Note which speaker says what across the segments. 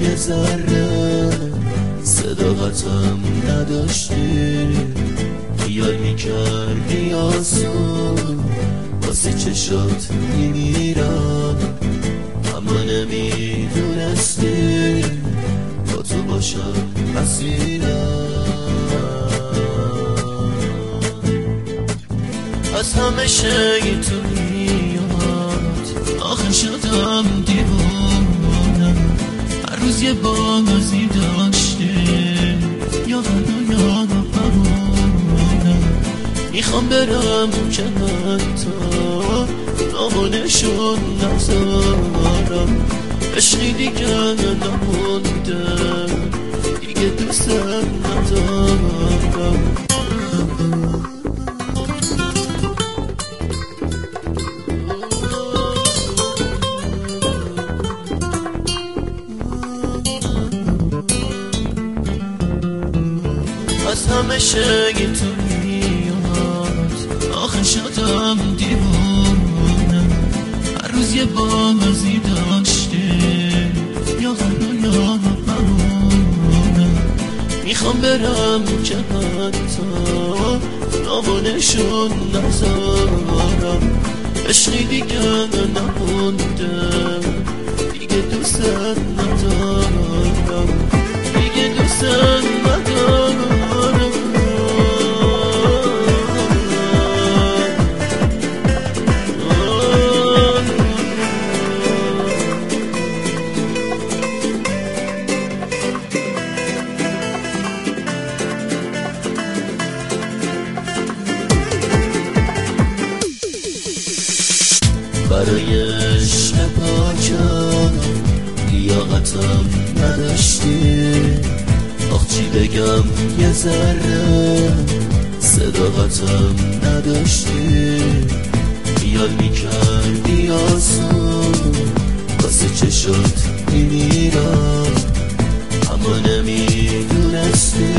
Speaker 1: یه ذره صداقتم نداشتی خیال می‌کردی آسون واسه چشات میمیرم. اما نمی‌دونستی با تو باشم اسیرم از همه شی تو آخه شدم روز یه بازی داشته. یا یا پروانم می‌خوام برم کنار تو. نامونشون نزارم. عشقی دیگه نمونده دیگه دوست ندارم همه شگی تو میاد آخه شدم دیوانم هر روز یه بازی داشته یا غنا یا بمانم می‌خوام برم که حتی نامونشون نزارم عشقی دیگه نمونده دیگه دوست برای عشق پاکم لیاقتم نداشتی. آخ چی بگم یه ذره. صداقتم نداشتی. خیال می‌کردی آسون. واسه چشات میمیرم. اما نمی‌دونستی.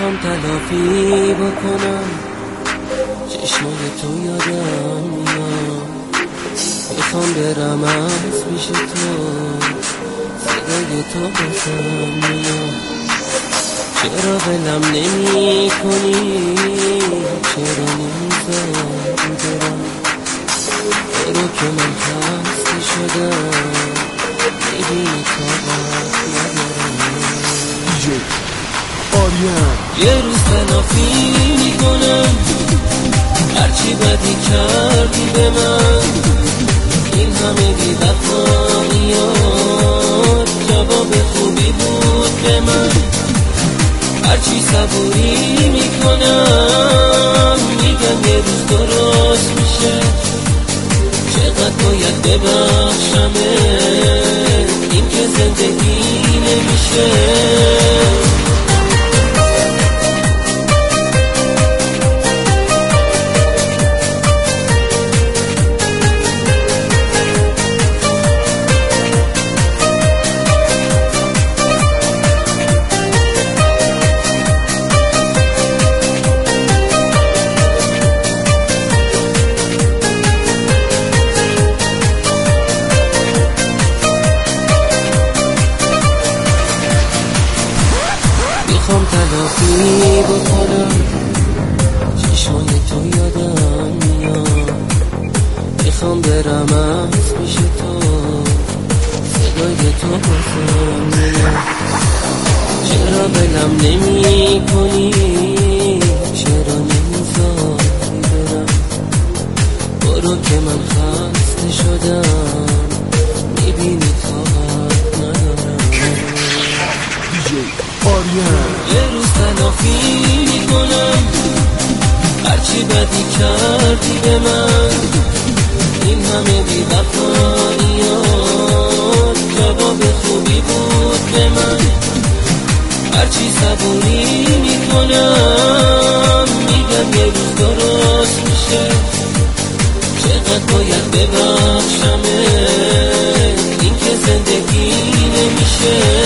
Speaker 2: می‌خوام تلافی بکنم. چشمای تو یادم میاد. می‌خوام برم از پیش تو. صدای تو بسم میاد. چرا بلم نمی کنی چرا نمی‌ذاری برم برو که من خسته شدم؟ می‌بینی طاقت ندارم. یه روز تلافی می‌کنم. هرچی بدی کردی به من. این همه بی جواب خوبی بود به من. هرچی صبوری می‌کنم. میگم یه روز درست میشه. چقدر باید ببخشمه؟ این که زندگی نمیشه. بکنم چشمای تو یادم میاد. می‌خوام برم از پیش تو. صدای تو بازم میاد. چرا بلم نمی کنی چرا نمی‌ذاری برم؟ برو که من خسته شدم. بدی کردی به من. این همه بی وفاییات جواب خوبی بود به من. هرچی صبوری می‌کنم میگم یه روز درست میشه. چقدر باید ببخشمه این که زندگی نمیشه.